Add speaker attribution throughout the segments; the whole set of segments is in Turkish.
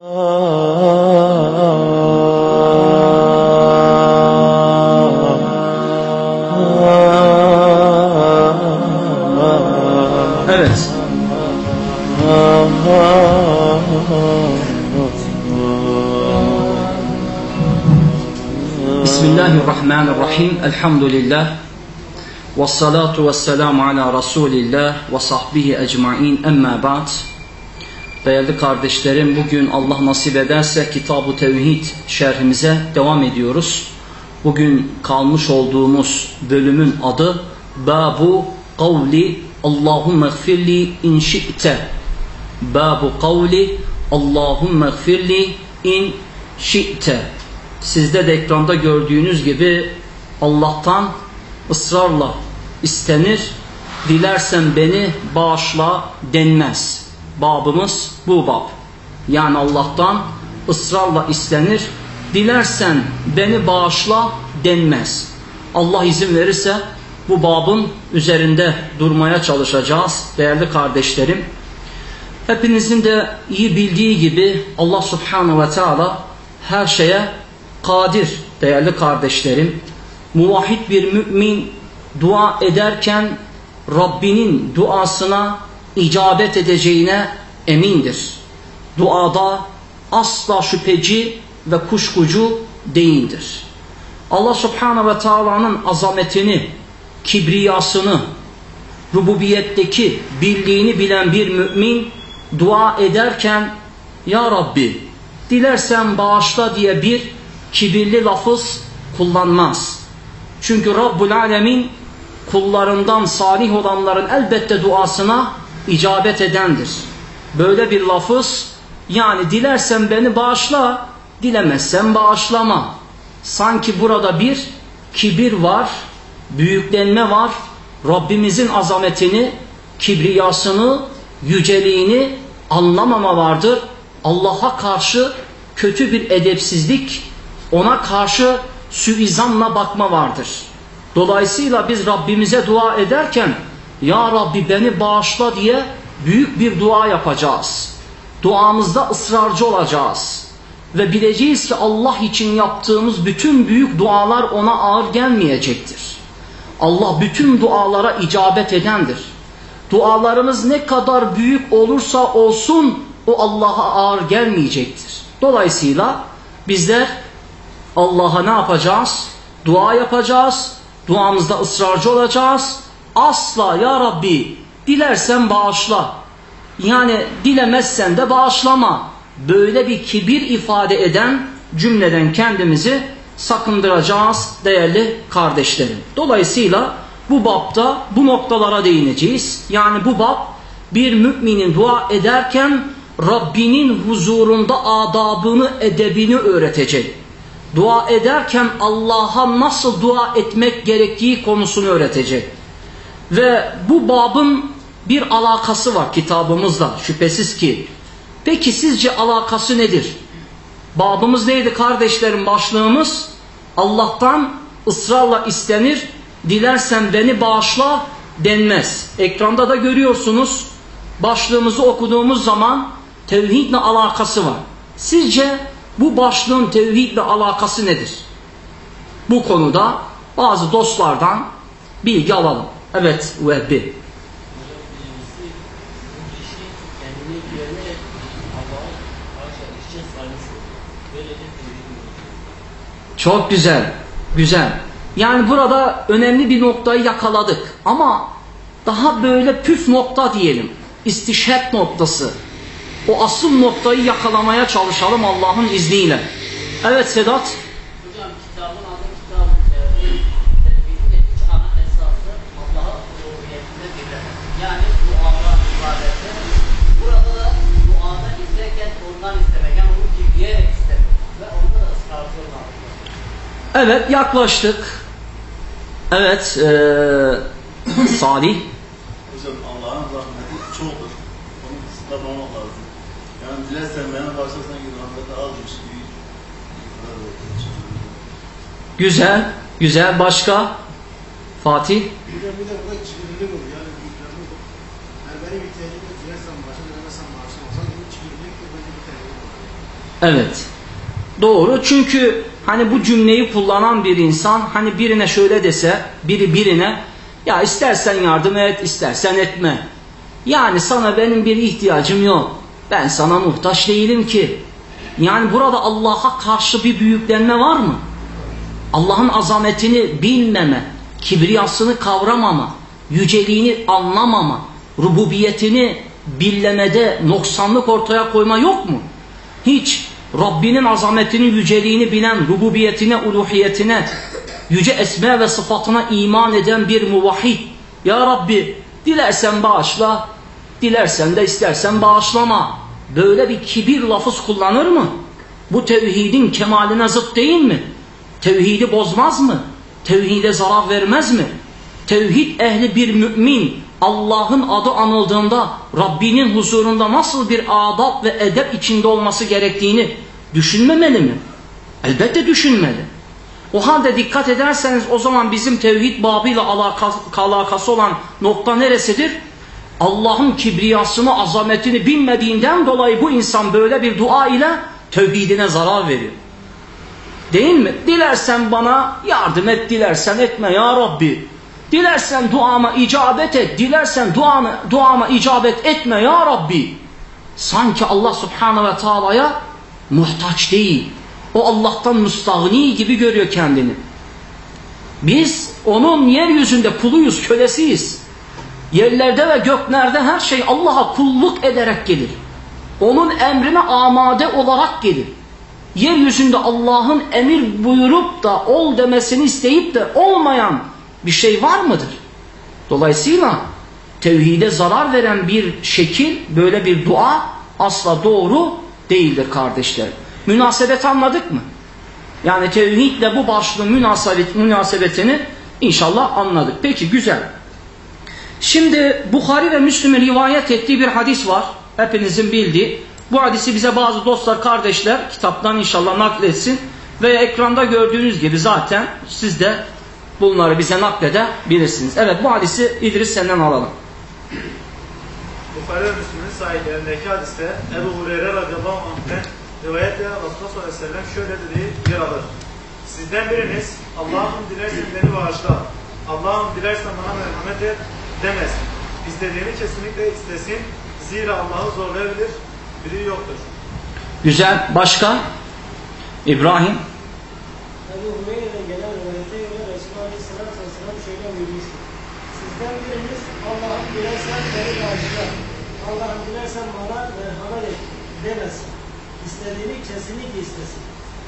Speaker 1: بسم الله الرحمن الرحيم الحمد لله والصلاة والسلام على رسول الله وصحبه أجمعين أما بعد Değerli kardeşlerim bugün Allah nasip ederse Kitab-ı Tevhid şerhimize devam ediyoruz. Bugün kalmış olduğumuz bölümün adı Babu Kavli Allahümme gfirli in şi'te Babu Kavli Allahümme gfirli in şi'te Sizde de ekranda gördüğünüz gibi Allah'tan ısrarla istenir. Dilersen beni bağışla denmez. Babımız bu bab. Yani Allah'tan ısrarla istenir. Dilersen beni bağışla denmez. Allah izin verirse bu babın üzerinde durmaya çalışacağız değerli kardeşlerim. Hepinizin de iyi bildiği gibi Allah subhanahu ve teala her şeye kadir değerli kardeşlerim. Muvahhid bir mümin dua ederken Rabbinin duasına icabet edeceğine emindir. Duada asla şüpheci ve kuşkucu değildir. Allah subhanahu ve taala'nın azametini, kibriyasını, rububiyetteki birliğini bilen bir mümin dua ederken Ya Rabbi dilersen bağışla diye bir kibirli lafız kullanmaz. Çünkü Rabbul Alemin kullarından salih olanların elbette duasına icabet edendir. Böyle bir lafız yani dilersen beni bağışla, dilemezsen bağışlama. Sanki burada bir kibir var, büyüklenme var. Rabbimizin azametini, kibriyasını, yüceliğini anlamama vardır. Allah'a karşı kötü bir edepsizlik, ona karşı suizanla bakma vardır. Dolayısıyla biz Rabbimize dua ederken Ya Rabbi beni bağışla diye büyük bir dua yapacağız. Duamızda ısrarcı olacağız. Ve bileceğiz ki Allah için yaptığımız bütün büyük dualar ona ağır gelmeyecektir. Allah bütün dualara icabet edendir. Dualarımız ne kadar büyük olursa olsun o Allah'a ağır gelmeyecektir. Dolayısıyla bizler Allah'a ne yapacağız? Dua yapacağız. Duamızda ısrarcı olacağız. Asla ya Rabbi dilersen bağışla. Yani dilemezsen de bağışlama. Böyle bir kibir ifade eden cümleden kendimizi sakındıracağız değerli kardeşlerim. Dolayısıyla bu babda bu noktalara değineceğiz. Yani bu bab bir müminin dua ederken Rabbinin huzurunda adabını, edebini öğretecek. Dua ederken Allah'a nasıl dua etmek gerektiği konusunu öğretecek. Ve bu babın bir alakası var kitabımızla şüphesiz ki. Peki sizce alakası nedir? Babımız neydi kardeşlerim başlığımız? Allah'tan ısrarla istenir, dilersen beni bağışla denmez. Ekranda da görüyorsunuz başlığımızı okuduğumuz zaman tevhidle alakası var. Sizce bu başlığın tevhidle alakası nedir? Bu konuda bazı dostlardan bilgi alalım. Evet Vehbi. Çok güzel, güzel. Yani burada önemli bir noktayı yakaladık. Ama daha böyle püf nokta diyelim. İstişhet noktası. O asıl noktayı yakalamaya çalışalım Allah'ın izniyle. Evet Sedat. Evet yaklaştık. Evet ee, Salih.
Speaker 2: Hocam Allah'ın rahmeti çoktur. Onu kısıtlamamak lazım. Yani dilersen bana başlasan ki rahmeti azmış gibi.
Speaker 1: Güzel, güzel. Başka? Fatih.
Speaker 3: De bir de burada kibirlilik olur. Yani büyüklerlik olur. Yani benim ihtiyacım yok. Dilersen başa dilemezsen maaşım olsa gibi kibirlilik de bence bir tane olur.
Speaker 1: Evet. Doğru çünkü hani bu cümleyi kullanan bir insan hani birine şöyle dese biri birine ya istersen yardım et istersen etme. Yani sana benim bir ihtiyacım yok. Ben sana muhtaç değilim ki. Yani burada Allah'a karşı bir büyüklenme var mı? Allah'ın azametini bilmeme, kibriyasını kavramama, yüceliğini anlamama, rububiyetini billemede noksanlık ortaya koyma yok mu? Hiç Rabbinin azametini, yüceliğini bilen, rububiyetine, uluhiyetine, yüce esme ve sıfatına iman eden bir muvahhid. Ya Rabbi dilersen bağışla, dilersen de istersen bağışlama. Böyle bir kibir lafız kullanır mı? Bu tevhidin kemaline zıt değil mi? Tevhidi bozmaz mı? Tevhide zarar vermez mi? Tevhid ehli bir mümin Allah'ın adı anıldığında Rabbinin huzurunda nasıl bir adab ve edep içinde olması gerektiğini düşünmemeli mi? Elbette düşünmeli. O halde dikkat ederseniz o zaman bizim tevhid babıyla alakası, alakası olan nokta neresidir? Allah'ın kibriyasını, azametini bilmediğinden dolayı bu insan böyle bir dua ile tevhidine zarar veriyor. Değil mi? Dilersen bana yardım et, dilersen etme ya Rabbi. Dilersen duama icabet et, dilersen duama, duama icabet etme ya Rabbi. Sanki Allah subhanahu ve taala'ya muhtaç değil. O Allah'tan müstahni gibi görüyor kendini. Biz onun yeryüzünde kuluyuz, kölesiyiz. Yerlerde ve göklerde her şey Allah'a kulluk ederek gelir. Onun emrine amade olarak gelir. Yeryüzünde Allah'ın emir buyurup da ol demesini isteyip de olmayan bir şey var mıdır? Dolayısıyla tevhide zarar veren bir şekil, böyle bir dua asla doğru değildir kardeşler. Münasebet anladık mı? Yani tevhidle bu başlığın münasebet, münasebetini inşallah anladık. Peki güzel. Şimdi Bukhari ve Müslüm'ün rivayet ettiği bir hadis var. Hepinizin bildiği. Bu hadisi bize bazı dostlar, kardeşler kitaptan inşallah nakletsin. Ve ekranda gördüğünüz gibi zaten siz de bunları bize nakledebilirsiniz. Evet bu hadisi İdris senden alalım.
Speaker 3: Bukhari ve Müslim'in sahiplerindeki hadiste Ebu Hureyre radıyallahu anh'ten rivayetle Resulullah sallallahu aleyhi ve sellem şöyle dediği yer alır. Sizden biriniz Allah'ım dilersen beni bağışla, Allah'ım dilersen bana merhamet et demez. İstediğini kesinlikle istesin. Zira Allah'ı zorlayabilir, biri yoktur.
Speaker 1: Güzel. Başka? İbrahim.
Speaker 4: Ebu Hureyre'den gelen rivayete göre Resulullah Aleyhisselatü Vesselam şöyle buyurmuştur. Sizden biriniz Allah'ım dilersen beni bağışla, Allah'ım dilersen bana merhamet et demesin. İstediğini kesinlikle istesin.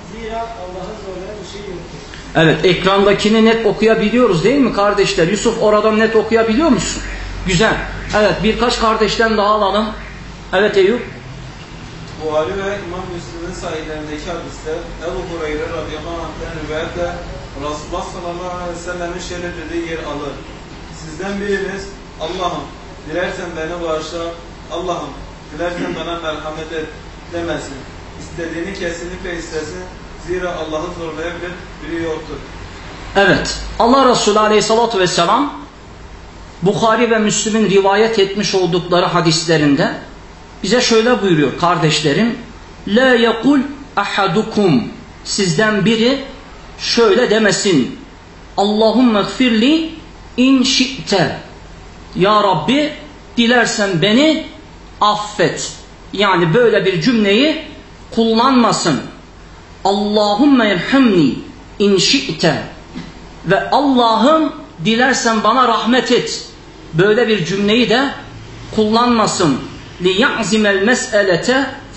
Speaker 4: Zira Allah'ı zorlayan bir şey yoktur.
Speaker 1: Evet ekrandakini net okuyabiliyoruz değil mi kardeşler? Yusuf oradan net okuyabiliyor musun? Güzel. Evet birkaç kardeşten daha alalım. Evet Eyüp.
Speaker 5: Buhari ve İmam Müslim'in sahihlerindeki hadiste Ebu Hureyre radıyallahu anh'ten rivayetle Resulullah sallallahu aleyhi ve sellem'in şöyle dediği yer alır. Sizden biriniz Allah'ım dilersen beni bağışla, Allah'ım dilersen bana merhamet et demesin. İstediğini kesinlikle istesin. Zira Allah'ı zorlayabilir biri yoktur.
Speaker 1: Evet. Allah Resulü Aleyhisselatü Vesselam Bukhari ve Müslüm'ün rivayet etmiş oldukları hadislerinde bize şöyle buyuruyor kardeşlerim. La yekul ahadukum sizden biri şöyle demesin. Allahümme gfirli in şi'te. Ya Rabbi dilersen beni affet. Yani böyle bir cümleyi kullanmasın. Allahümme irhamni in şi'te. Ve Allah'ım dilersen bana rahmet et. Böyle bir cümleyi de kullanmasın. لِيَعْزِمَ الْمَسْأَلَةَ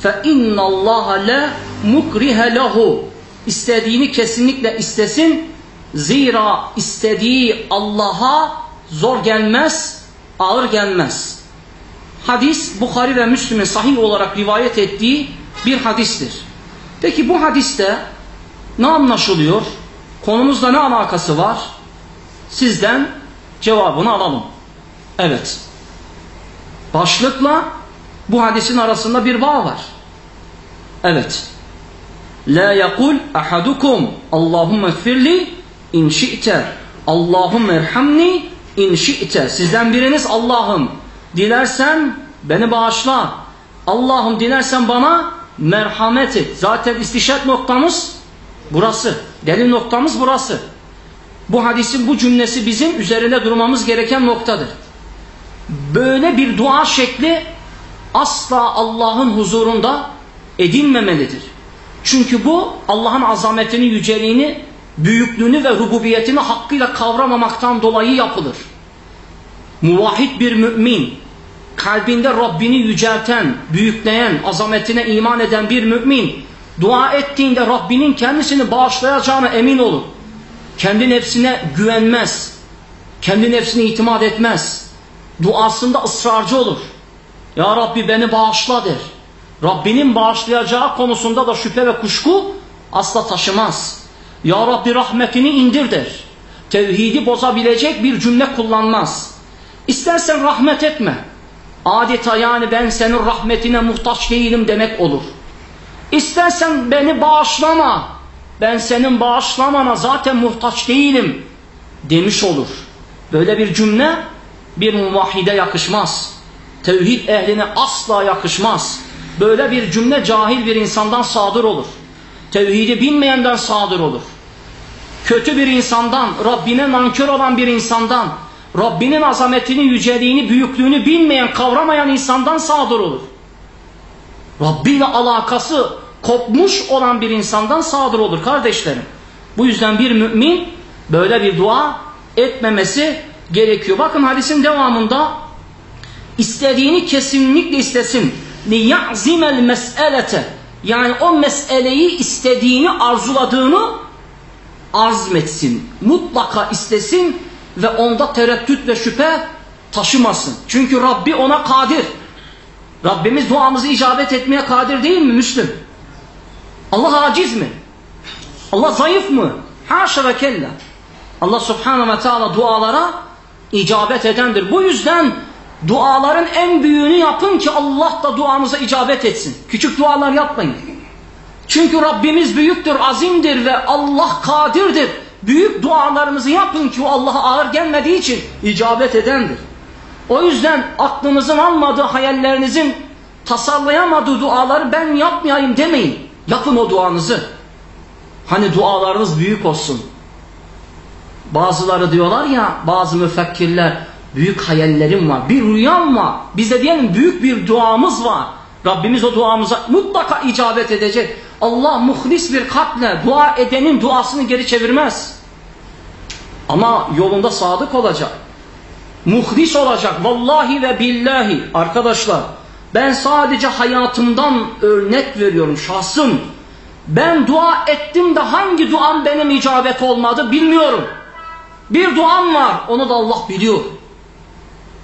Speaker 1: فَاِنَّ اللّٰهَ لَا مُكْرِهَ لَهُ İstediğini kesinlikle istesin. Zira istediği Allah'a zor gelmez, ağır gelmez. Hadis Bukhari ve Müslim'in sahih olarak rivayet ettiği bir hadistir. Peki bu hadiste ne anlaşılıyor? Konumuzla ne alakası var? Sizden cevabını alalım. Evet. Başlıkla bu hadisin arasında bir bağ var. Evet. La yakul ahadukum Allahumme gfirli in şi'te Allahumme erhamni in şi'te Sizden biriniz Allah'ım dilersen beni bağışla. Allah'ım dilersen bana merhamet et. Zaten istişat noktamız burası. Delil noktamız burası. Bu hadisin bu cümlesi bizim üzerinde durmamız gereken noktadır. Böyle bir dua şekli asla Allah'ın huzurunda edinmemelidir. Çünkü bu Allah'ın azametini, yüceliğini, büyüklüğünü ve rububiyetini hakkıyla kavramamaktan dolayı yapılır. Muvahhid bir mümin, kalbinde Rabbini yücelten, büyükleyen, azametine iman eden bir mümin, dua ettiğinde Rabbinin kendisini bağışlayacağına emin olur. Kendi nefsine güvenmez, kendi nefsine itimat etmez, duasında ısrarcı olur. Ya Rabbi beni bağışla der. Rabbinin bağışlayacağı konusunda da şüphe ve kuşku asla taşımaz. Ya Rabbi rahmetini indir der. Tevhidi bozabilecek bir cümle kullanmaz. İstersen rahmet etme. Adeta yani ben senin rahmetine muhtaç değilim demek olur. İstersen beni bağışlama. Ben senin bağışlamana zaten muhtaç değilim demiş olur. Böyle bir cümle bir muvahhide yakışmaz. Tevhid ehline asla yakışmaz. Böyle bir cümle cahil bir insandan sadır olur. Tevhidi bilmeyenden sadır olur. Kötü bir insandan, Rabbine nankör olan bir insandan, Rabbinin azametini, yüceliğini, büyüklüğünü bilmeyen, kavramayan insandan sadır olur. Rabbi alakası kopmuş olan bir insandan sadır olur kardeşlerim. Bu yüzden bir mümin böyle bir dua etmemesi gerekiyor. Bakın hadisin devamında istediğini kesinlikle istesin. لِيَعْزِمَ الْمَسْأَلَةَ Yani o meseleyi istediğini, arzuladığını azmetsin. Mutlaka istesin ve onda tereddüt ve şüphe taşımasın. Çünkü Rabbi ona kadir. Rabbimiz duamızı icabet etmeye kadir değil mi Müslüm? Allah aciz mi? Allah zayıf mı? Haşa ve kella. Allah subhanahu ve teala dualara icabet edendir. Bu yüzden duaların en büyüğünü yapın ki Allah da duamıza icabet etsin. Küçük dualar yapmayın. Çünkü Rabbimiz büyüktür, azimdir ve Allah kadirdir. Büyük dualarımızı yapın ki o Allah'a ağır gelmediği için icabet edendir. O yüzden aklınızın almadığı, hayallerinizin tasarlayamadığı duaları ben yapmayayım demeyin. Yapın o duanızı. Hani dualarınız büyük olsun. Bazıları diyorlar ya, bazı müfekkirler, büyük hayallerim var, bir rüyam var. Biz de diyelim büyük bir duamız var. Rabbimiz o duamıza mutlaka icabet edecek. Allah muhlis bir kalple dua edenin duasını geri çevirmez. Ama yolunda sadık olacak. Muhlis olacak. Vallahi ve billahi. Arkadaşlar ben sadece hayatımdan örnek veriyorum şahsım. Ben dua ettim de hangi duam benim icabet olmadı bilmiyorum. Bir duam var onu da Allah biliyor.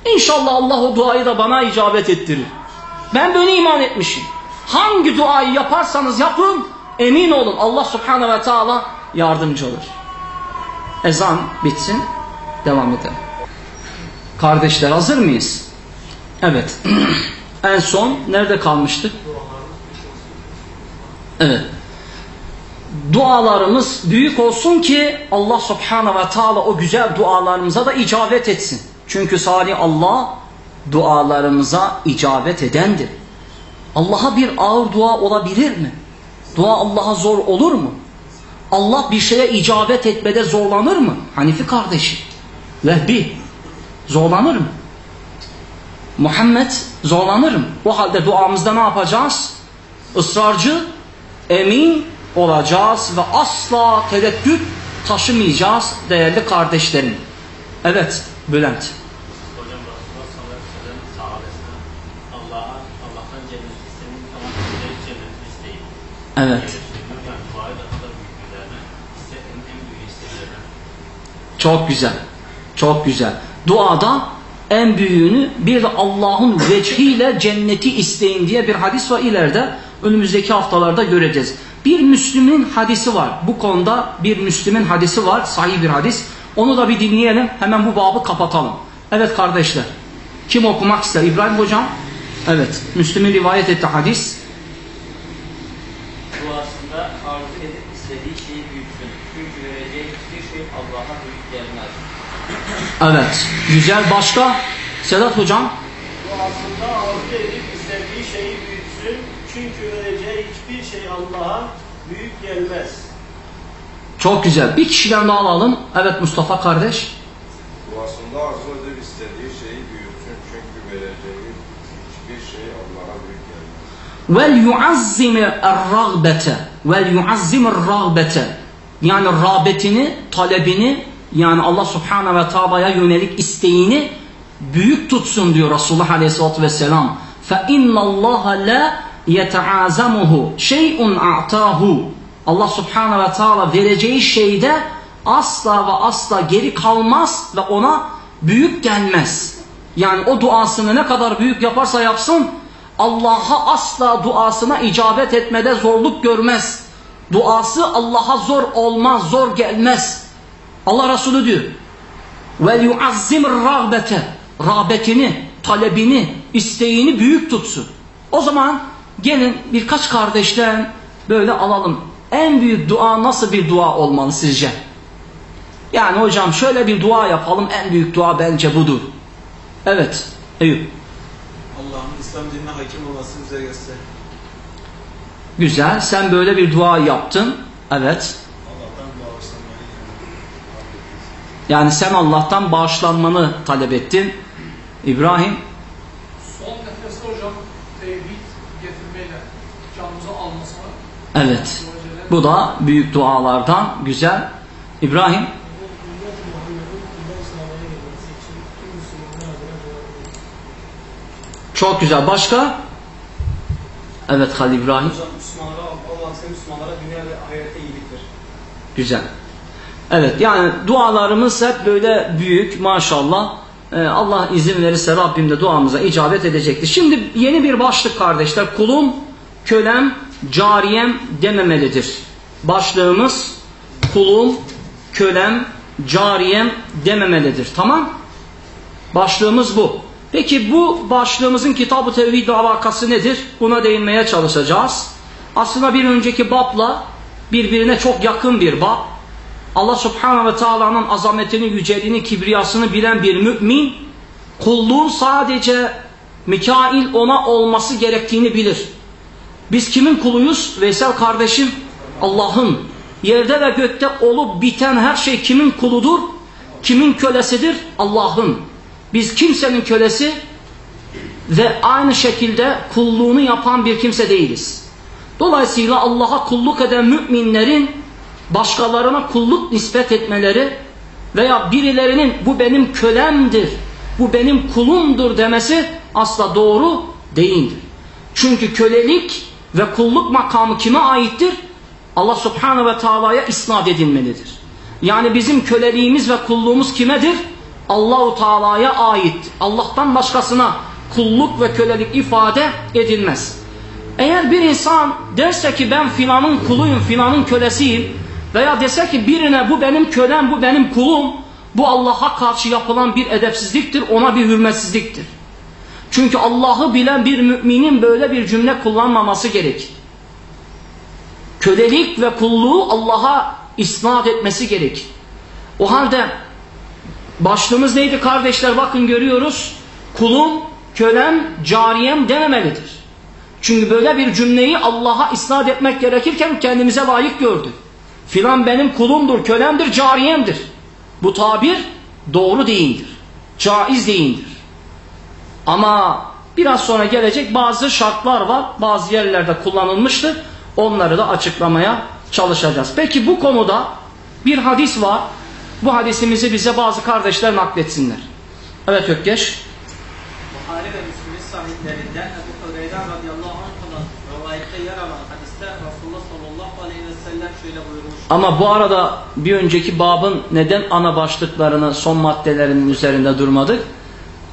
Speaker 1: İnşallah Allah o duayı da bana icabet ettirir. Ben böyle iman etmişim. Hangi duayı yaparsanız yapın emin olun Allah subhanahu ve teala yardımcı olur. Ezan bitsin devam edelim. Kardeşler hazır mıyız? Evet. en son nerede kalmıştık? Evet. Dualarımız büyük olsun ki Allah subhanahu ve teala o güzel dualarımıza da icabet etsin. Çünkü salih Allah dualarımıza icabet edendir. Allah'a bir ağır dua olabilir mi? Dua Allah'a zor olur mu? Allah bir şeye icabet etmede zorlanır mı? Hanifi kardeşi. Vehbi zorlanır mı? Muhammed zorlanır mı? O halde duamızda ne yapacağız? Israrcı, emin olacağız ve asla tereddüt taşımayacağız değerli kardeşlerim. Evet Bülent.
Speaker 6: Hocam Resulullah sallallahu aleyhi ve sellem sahabesine Allah'a, Allah'tan cennet istemeyi tamam cennet cennetini isteyin.
Speaker 1: Evet.
Speaker 6: Yani duayı da kadar büyüklerine, istemenin en büyük isteklerine.
Speaker 1: Çok güzel. Çok güzel. Duada en büyüğünü bir de Allah'ın vecihiyle cenneti isteyin diye bir hadis var ileride. Önümüzdeki haftalarda göreceğiz. Bir Müslüm'ün hadisi var. Bu konuda bir Müslüm'ün hadisi var. Sahih bir hadis. Onu da bir dinleyelim. Hemen bu babı kapatalım. Evet kardeşler. Kim okumak ister? İbrahim hocam. Evet. Müslüm'ün rivayet etti hadis.
Speaker 6: Duasında arzu edip istediği şeyi büyütsün. Çünkü vereceği hiçbir şey Allah'a büyük gelmez.
Speaker 1: Evet. Güzel. Başka? Sedat hocam.
Speaker 4: Duasında arzu edip istediği şeyi büyütsün. Çünkü vereceği hiçbir şey Allah'a büyük gelmez.
Speaker 1: Çok güzel. Bir kişiden daha alalım. Evet Mustafa kardeş.
Speaker 7: Duasında arzu edip istediği şeyi büyütsün çünkü vereceği hiçbir şey Allah'a büyük gelmez.
Speaker 1: Vel yuazzime er-ragbete. Vel yuazzime er-ragbete. Yani rağbetini, talebini yani Allah Subhanahu ve Taala'ya yönelik isteğini büyük tutsun diyor Resulullah Aleyhisselatü Vesselam. Fe innallaha la yetaazamuhu şey'un a'tahu. Allah Subhanahu ve Taala vereceği şeyde asla ve asla geri kalmaz ve ona büyük gelmez. Yani o duasını ne kadar büyük yaparsa yapsın Allah'a asla duasına icabet etmede zorluk görmez. Duası Allah'a zor olmaz, zor gelmez. Allah Resulü diyor. Yuazzim rağbete. Rağbetini, talebini, isteğini büyük tutsun. O zaman gelin birkaç kardeşten böyle alalım. En büyük dua nasıl bir dua olmalı sizce? Yani hocam şöyle bir dua yapalım. En büyük dua bence budur. Evet. Eyüp.
Speaker 5: Allah'ın İslam dinine hakim olmasını bize göster.
Speaker 1: Güzel. Sen böyle bir dua yaptın. Evet. Yani sen Allah'tan bağışlanmanı talep ettin. İbrahim.
Speaker 8: Son nefeste hocam tevhid getirmeyle canımızı almasına
Speaker 1: Evet. Bu da büyük dualardan. Güzel. İbrahim. Çok güzel. Başka? Evet Halil İbrahim.
Speaker 9: Hocam Sevgisi Müslümanlara dünya ve ahirette iyiliktir.
Speaker 1: Güzel. Evet yani dualarımız hep böyle büyük maşallah. Ee, Allah izin verirse Rabbim de duamıza icabet edecektir. Şimdi yeni bir başlık kardeşler. Kulum, kölem, cariyem dememelidir. Başlığımız kulum, kölem, cariyem dememelidir. Tamam? Başlığımız bu. Peki bu başlığımızın kitab-ı tevhid alakası nedir? Buna değinmeye çalışacağız. Aslında bir önceki babla birbirine çok yakın bir bab. Allah subhanahu ve taala'nın azametini, yüceliğini, kibriyasını bilen bir mümin kulluğun sadece Mikail ona olması gerektiğini bilir. Biz kimin kuluyuz? Veysel kardeşim Allah'ın. Yerde ve gökte olup biten her şey kimin kuludur? Kimin kölesidir? Allah'ın. Biz kimsenin kölesi ve aynı şekilde kulluğunu yapan bir kimse değiliz. Dolayısıyla Allah'a kulluk eden müminlerin başkalarına kulluk nispet etmeleri veya birilerinin bu benim kölemdir, bu benim kulumdur demesi asla doğru değildir. Çünkü kölelik ve kulluk makamı kime aittir? Allah subhanahu ve taala'ya isnat edilmelidir. Yani bizim köleliğimiz ve kulluğumuz kimedir? Allahu Teala'ya ait. Allah'tan başkasına kulluk ve kölelik ifade edilmez. Eğer bir insan derse ki ben filanın kuluyum, filanın kölesiyim veya dese ki birine bu benim kölem, bu benim kulum, bu Allah'a karşı yapılan bir edepsizliktir, ona bir hürmetsizliktir. Çünkü Allah'ı bilen bir müminin böyle bir cümle kullanmaması gerekir. Kölelik ve kulluğu Allah'a isnat etmesi gerekir. O halde başlığımız neydi kardeşler? Bakın görüyoruz. Kulum, kölem, cariyem dememelidir. Çünkü böyle bir cümleyi Allah'a isnat etmek gerekirken kendimize layık gördük. Filan benim kulumdur, kölemdir, cariyemdir. Bu tabir doğru değildir. Caiz değildir. Ama biraz sonra gelecek bazı şartlar var. Bazı yerlerde kullanılmıştır. Onları da açıklamaya çalışacağız. Peki bu konuda bir hadis var. Bu hadisimizi bize bazı kardeşler nakletsinler. Evet Ökkeş.
Speaker 6: Buhari ve Müslim'in sahiplerinden Ebu Hureyre radıyallahu anh'ın rivayette yer alan hadiste Resulullah sallallahu aleyhi ve sellem şöyle buyurmuş.
Speaker 1: Ama bu arada bir önceki babın neden ana başlıklarını son maddelerinin üzerinde durmadık?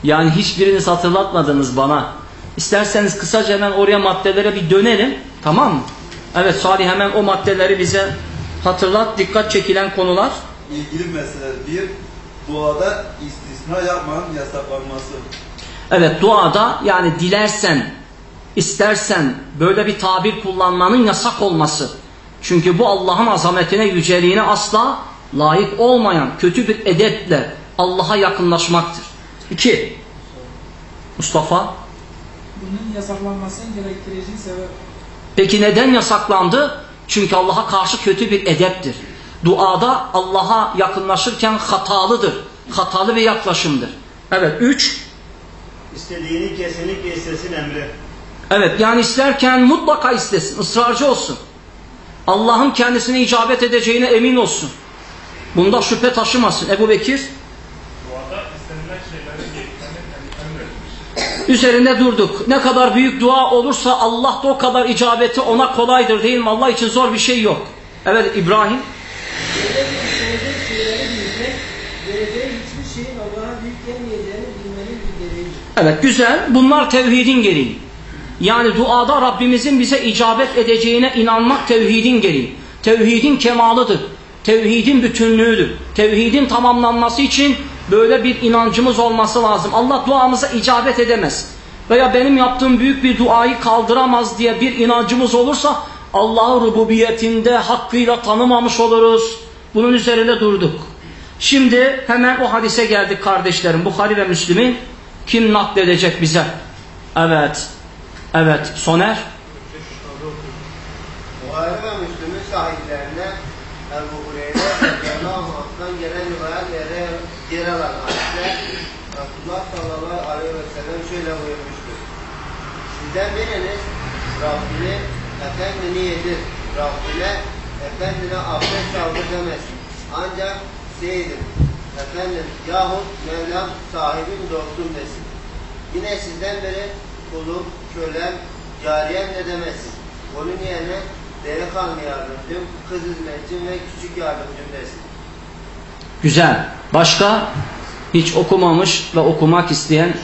Speaker 1: Yani hiçbiriniz hatırlatmadınız bana. İsterseniz kısaca hemen oraya maddelere bir dönelim. Tamam mı? Evet Salih hemen o maddeleri bize hatırlat. Dikkat çekilen konular.
Speaker 2: ilgili mesele bir, duada istisna yapmanın yasaklanması.
Speaker 1: Evet duada yani dilersen, istersen böyle bir tabir kullanmanın yasak olması. Çünkü bu Allah'ın azametine, yüceliğine asla layık olmayan kötü bir edeple Allah'a yakınlaşmaktır. İki, Mustafa.
Speaker 10: Bunun yasaklanmasını gerektireceği sebep
Speaker 1: Peki neden yasaklandı? Çünkü Allah'a karşı kötü bir edeptir. Duada Allah'a yakınlaşırken hatalıdır. Hatalı bir yaklaşımdır. Evet üç.
Speaker 10: İstediğini kesinlikle istesin emri.
Speaker 1: Evet yani isterken mutlaka istesin. ısrarcı olsun. Allah'ın kendisine icabet edeceğine emin olsun. Bunda şüphe taşımasın. Ebu Bekir üzerinde durduk. Ne kadar büyük dua olursa Allah da o kadar icabeti ona kolaydır değil mi? Allah için zor bir şey yok. Evet İbrahim. Evet güzel. Bunlar tevhidin gereği. Yani duada Rabbimizin bize icabet edeceğine inanmak tevhidin gereği. Tevhidin kemalıdır. Tevhidin bütünlüğüdür. Tevhidin tamamlanması için böyle bir inancımız olması lazım. Allah duamıza icabet edemez. Veya benim yaptığım büyük bir duayı kaldıramaz diye bir inancımız olursa Allah'ı rububiyetinde hakkıyla tanımamış oluruz. Bunun üzerinde durduk. Şimdi hemen o hadise geldik kardeşlerim. Bukhari ve Müslim'in kim nakledecek bize? Evet. Evet. Soner.
Speaker 11: Buhari ve Müslüm'ün sahiplerine Ebu Hureyre radıyallahu anh'tan gelen rivayetlere yer alan hadisler Resulullah sallallahu aleyhi ve sellem şöyle buyurmuştur. Sizden biriniz Rabbini efendini yedir. Rabbine efendine abdest aldı demesin. Ancak seydim, efendim yahut Mevlam sahibim dostum desin. Yine sizden biri kulum, kölem, cariyem de demesin. Onun yerine delikanlı yardımcım, kız hizmetçim ve küçük yardımcım desin.
Speaker 1: Güzel. Başka? Hiç okumamış ve okumak isteyen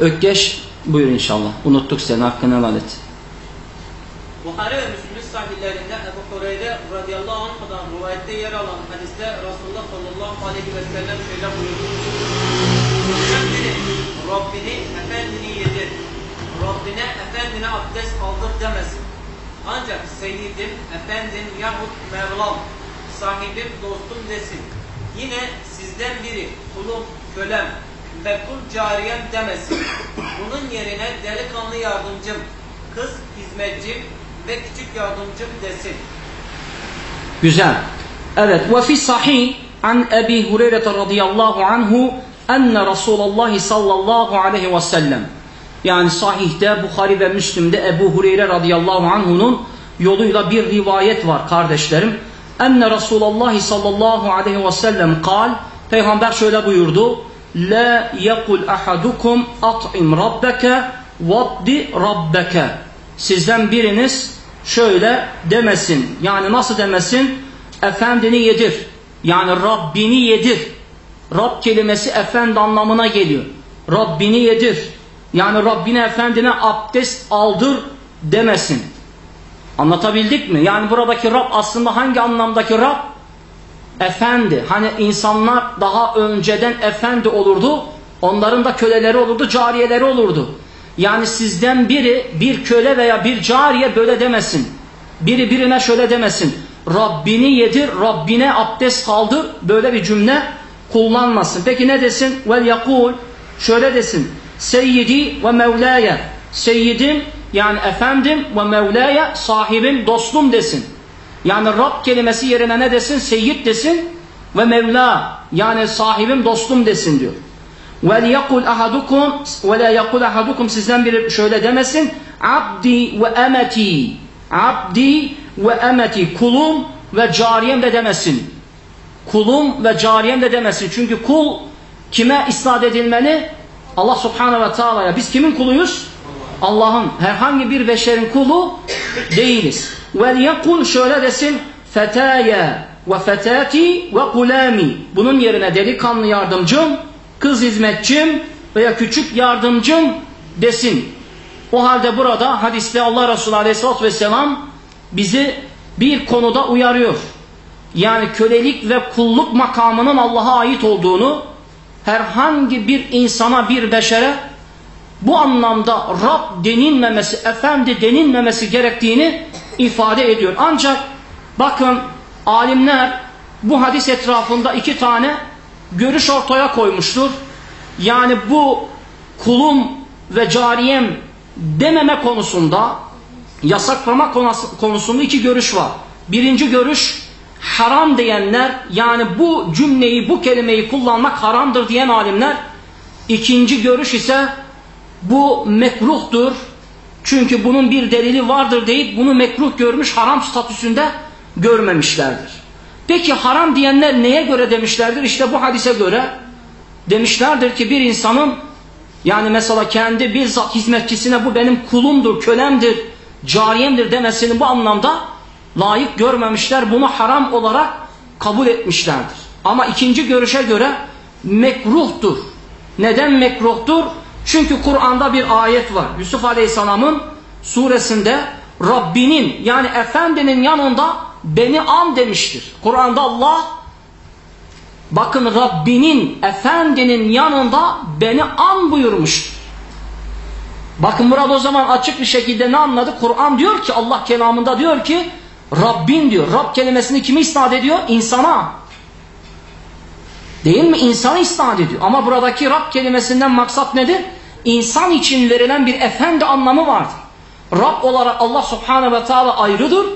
Speaker 1: Ökkeş buyur inşallah. Unuttuk seni hakkını helal et.
Speaker 6: Buhari ve Müslim sahihlerinde Ebu Hureyre radıyallahu anh'dan rivayette yer alan hadiste Resulullah sallallahu aleyhi ve sellem şöyle buyurdu. Biri Rabbini, efendini yedir. Rabbine, efendine abdest aldır demesin. Ancak seyyidim, efendim yahut Mevlam, sahibim, dostum desin. Yine sizden biri kulum, kölem ve kul cariyem demesin. Bunun yerine delikanlı yardımcım, kız hizmetçim ve küçük yardımcım desin.
Speaker 1: Güzel. Evet. Ve fi sahih an Ebi Hureyre radıyallahu anhu enne Resulullah sallallahu aleyhi ve sellem yani sahihte Bukhari ve Müslim'de Ebu Hureyre radıyallahu anhu'nun yoluyla bir rivayet var kardeşlerim. Enne Resulullah sallallahu aleyhi ve sellem kal Peygamber şöyle buyurdu. La yekul ahadukum at'im rabbeke vaddi rabbeke. Sizden biriniz şöyle demesin. Yani nasıl demesin? Efendini yedir. Yani Rabbini yedir. Rab kelimesi efendi anlamına geliyor. Rabbini yedir. Yani Rabbine efendine abdest aldır demesin. Anlatabildik mi? Yani buradaki Rab aslında hangi anlamdaki Rab? Efendi. Hani insanlar daha önceden efendi olurdu. Onların da köleleri olurdu, cariyeleri olurdu. Yani sizden biri bir köle veya bir cariye böyle demesin. Biri birine şöyle demesin. Rabbini yedir, Rabbine abdest kaldır. Böyle bir cümle kullanmasın. Peki ne desin? Vel yakul. Şöyle desin. Seyyidi ve Mevlaya. Seyyidim yani efendim ve Mevlaya sahibim, dostum desin. Yani Rab kelimesi yerine ne desin? Seyyid desin ve Mevla yani sahibim, dostum desin diyor. Ve yakul ahadukum ve la yakul ahadukum sizden biri şöyle demesin. Abdi ve emeti. Abdi ve emeti. Kulum ve cariyem de demesin. Kulum ve cariyem de demesin. Çünkü kul kime isnat edilmeli? Allah subhanahu ve teala'ya. Biz kimin kuluyuz? Allah'ın. Herhangi bir beşerin kulu değiliz. Ve yakul şöyle desin. Fetaya ve fetati ve kulami. Bunun yerine delikanlı yardımcım, kız hizmetçim veya küçük yardımcım desin. O halde burada hadiste Allah Resulü Aleyhisselatü Vesselam bizi bir konuda uyarıyor. Yani kölelik ve kulluk makamının Allah'a ait olduğunu herhangi bir insana, bir beşere bu anlamda Rab denilmemesi, efendi denilmemesi gerektiğini ifade ediyor. Ancak bakın alimler bu hadis etrafında iki tane görüş ortaya koymuştur. Yani bu kulum ve cariyem dememe konusunda yasaklama konusu- konusunda iki görüş var. Birinci görüş haram diyenler yani bu cümleyi bu kelimeyi kullanmak haramdır diyen alimler. İkinci görüş ise bu mekruhtur. Çünkü bunun bir delili vardır deyip bunu mekruh görmüş haram statüsünde görmemişlerdir. Peki haram diyenler neye göre demişlerdir? İşte bu hadise göre demişlerdir ki bir insanın yani mesela kendi bizzat hizmetçisine bu benim kulumdur, kölemdir, cariyemdir demesini bu anlamda layık görmemişler. Bunu haram olarak kabul etmişlerdir. Ama ikinci görüşe göre mekruhtur. Neden mekruhtur? Çünkü Kur'an'da bir ayet var. Yusuf Aleyhisselam'ın suresinde Rabbinin yani Efendinin yanında beni an demiştir. Kur'an'da Allah bakın Rabbinin Efendinin yanında beni an buyurmuştur. Bakın burada o zaman açık bir şekilde ne anladı? Kur'an diyor ki Allah kelamında diyor ki Rabbin diyor. Rab kelimesini kimi isnat ediyor? İnsana. Değil mi? İnsanı isnat ediyor. Ama buradaki Rab kelimesinden maksat nedir? İnsan için verilen bir efendi anlamı vardır. Rab olarak Allah subhanehu ve teala ayrıdır.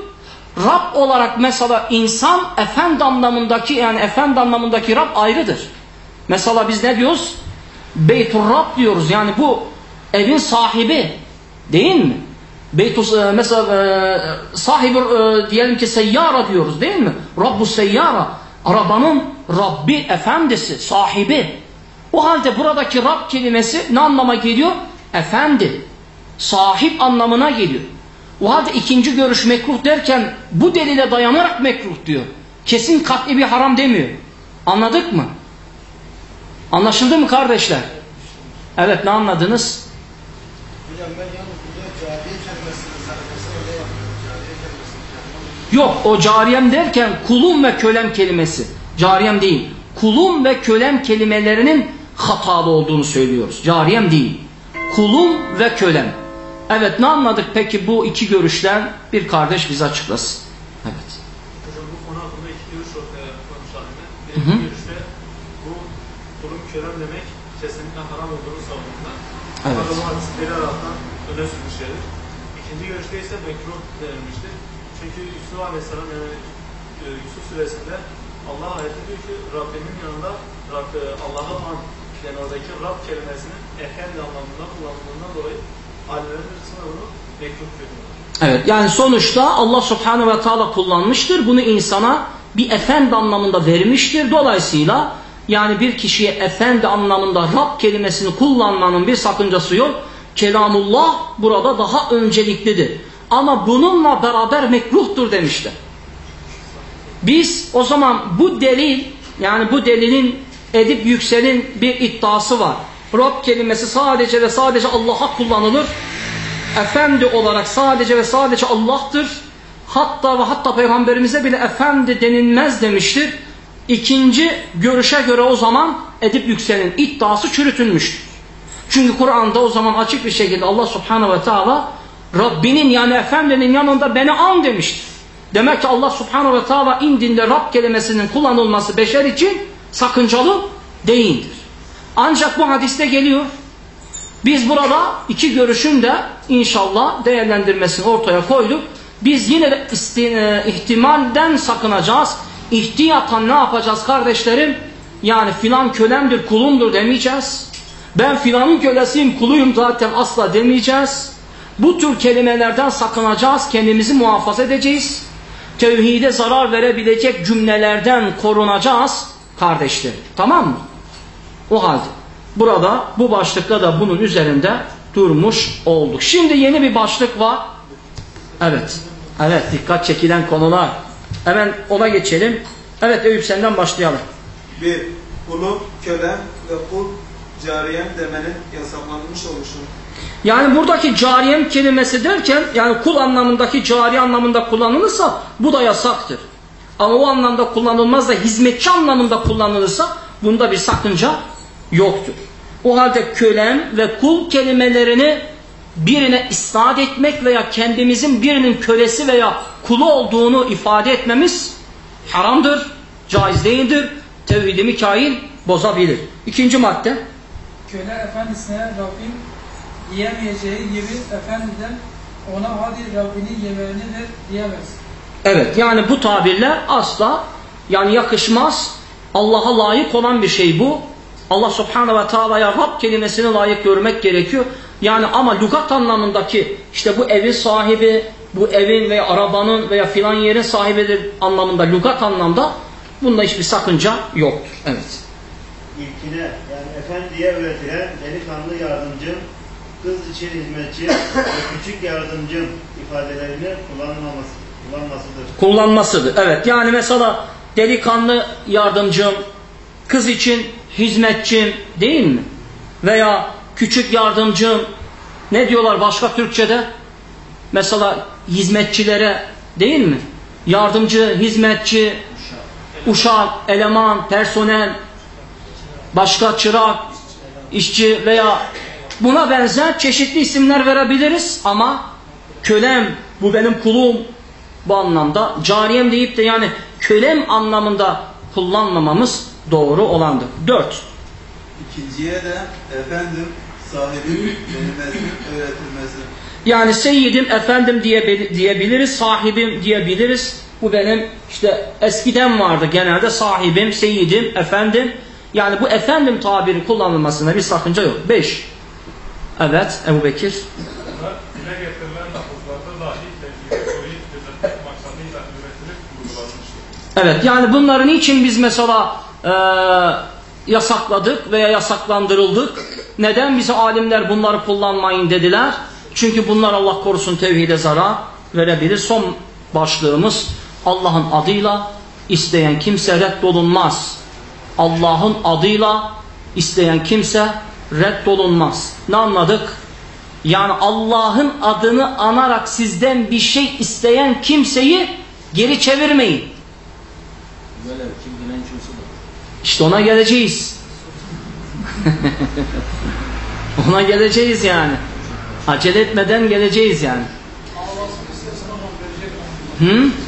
Speaker 1: Rab olarak mesela insan efendi anlamındaki yani efendi anlamındaki Rab ayrıdır. Mesela biz ne diyoruz? Beytur Rab diyoruz. Yani bu evin sahibi değil mi? Beytus e, mesela e, sahibi e, diyelim ki seyyara diyoruz değil mi? Rabbu seyyara. Arabanın Rabbi efendisi, sahibi. O halde buradaki Rab kelimesi ne anlama geliyor? Efendi, sahip anlamına geliyor. O halde ikinci görüş mekruh derken bu delile dayanarak mekruh diyor. Kesin katli bir haram demiyor. Anladık mı? Anlaşıldı mı kardeşler? Evet ne anladınız?
Speaker 12: Hocam ben yalnız burada cariye kelimesini zannedersem öyle yapıyorum. Cariye kelimesini
Speaker 1: Yok o cariyem derken kulum ve kölem kelimesi. Cariyem değil. Kulum ve kölem kelimelerinin hatalı olduğunu söylüyoruz. Cariyem değil. Kulum ve kölem. Evet ne anladık peki bu iki görüşten bir kardeş bize açıklasın. Evet.
Speaker 3: Hocam bu konu hakkında iki görüş ortaya koymuş alimler.
Speaker 1: Hı hı.
Speaker 3: Birinci görüşte bu kulun kölem demek kesinlikle haram olduğunu savunmakta.
Speaker 1: Evet.
Speaker 3: Ama bu hadis delil altından öne sürmüşlerdir. İkinci görüşte ise mekruh denilmiştir. Yusuf Aleyhisselam yani e, Yusuf suresinde Allah ayeti diyor ki Rabbimin yanında Rab, e, Allah'a an yani oradaki Rab kelimesinin efendi anlamında kullanıldığından dolayı alimlerin bunu mekruh görüyorlar.
Speaker 1: Evet yani sonuçta Allah subhanehu ve teala kullanmıştır. Bunu insana bir efendi anlamında vermiştir. Dolayısıyla yani bir kişiye efendi anlamında Rab kelimesini kullanmanın bir sakıncası yok. Kelamullah burada daha önceliklidir. Ama bununla beraber mekruhtur demişler. Biz o zaman bu delil yani bu delilin Edip Yüksel'in bir iddiası var. Rab kelimesi sadece ve sadece Allah'a kullanılır. Efendi olarak sadece ve sadece Allah'tır. Hatta ve hatta peygamberimize bile efendi denilmez demiştir. İkinci görüşe göre o zaman Edip Yüksel'in iddiası çürütülmüştür. Çünkü Kur'an'da o zaman açık bir şekilde Allah Subhanahu ve Teala Rabbinin yani Efendinin yanında beni an demiştir. Demek ki Allah Subhanahu ve Teala indinde Rab kelimesinin kullanılması beşer için sakıncalı değildir. Ancak bu hadiste geliyor. Biz burada iki görüşün de inşallah değerlendirmesini ortaya koyduk. Biz yine de e, ihtimalden sakınacağız. İhtiyatan ne yapacağız kardeşlerim? Yani filan kölemdir, kulumdur demeyeceğiz. Ben filanın kölesiyim, kuluyum zaten asla demeyeceğiz. Bu tür kelimelerden sakınacağız, kendimizi muhafaza edeceğiz. Tevhide zarar verebilecek cümlelerden korunacağız kardeşlerim. Tamam mı? O halde burada bu başlıkta da bunun üzerinde durmuş olduk. Şimdi yeni bir başlık var. Evet. Evet dikkat çekilen konular. Hemen ona geçelim. Evet Eyüp senden başlayalım.
Speaker 5: Bir, kulum, kölem ve kul, cariyem demenin yasaklanmış oluşu.
Speaker 1: Yani buradaki cariyem kelimesi derken yani kul anlamındaki cari anlamında kullanılırsa bu da yasaktır. Ama o anlamda kullanılmaz da hizmetçi anlamında kullanılırsa bunda bir sakınca yoktur. O halde kölem ve kul kelimelerini birine isnat etmek veya kendimizin birinin kölesi veya kulu olduğunu ifade etmemiz haramdır, caiz değildir. Tevhid-i Mikail bozabilir. İkinci madde.
Speaker 13: Köle efendisine Rabbim diyemeyeceği gibi efendiden
Speaker 8: ona hadi Rabbinin yemeğini ver diyemez.
Speaker 1: Evet yani bu tabirler asla yani yakışmaz. Allah'a layık olan bir şey bu. Allah subhanahu ve teala'ya Rab kelimesini layık görmek gerekiyor. Yani ama lügat anlamındaki işte bu evin sahibi, bu evin veya arabanın veya filan yerin sahibidir anlamında, lügat anlamda bunda hiçbir sakınca yoktur. Evet.
Speaker 10: İlkine yani efendiye öğretilen delikanlı yardımcım, kız için hizmetçi ve küçük yardımcım ifadelerini kullanmaması, kullanmasıdır.
Speaker 1: kullanmasıdır. Evet yani mesela delikanlı yardımcım, kız için hizmetçim değil mi? Veya küçük yardımcım ne diyorlar başka Türkçe'de? Mesela hizmetçilere değil mi? Yardımcı, hizmetçi, uşak, eleman, personel, başka çırak, işçi veya buna benzer çeşitli isimler verebiliriz ama kölem, bu benim kulum bu anlamda cariyem deyip de yani kölem anlamında kullanmamamız doğru olandır. Dört.
Speaker 2: İkinciye de efendim sahibim kelimesinin öğretilmesi.
Speaker 1: Yani seyyidim, efendim diye, diyebiliriz, sahibim diyebiliriz. Bu benim işte eskiden vardı genelde sahibim, seyyidim, efendim. Yani bu efendim tabiri kullanılmasında bir sakınca yok. Beş. Evet Ebu Bekir. Evet yani bunları niçin biz mesela e, yasakladık veya yasaklandırıldık? Neden bize alimler bunları kullanmayın dediler? Çünkü bunlar Allah korusun tevhide zarar verebilir. Son başlığımız Allah'ın adıyla isteyen kimse reddolunmaz. Allah'ın adıyla isteyen kimse reddolunmaz. Ne anladık? Yani Allah'ın adını anarak sizden bir şey isteyen kimseyi geri çevirmeyin. İşte ona geleceğiz. ona geleceğiz yani. Acele etmeden geleceğiz yani. Hı?
Speaker 8: Dilenci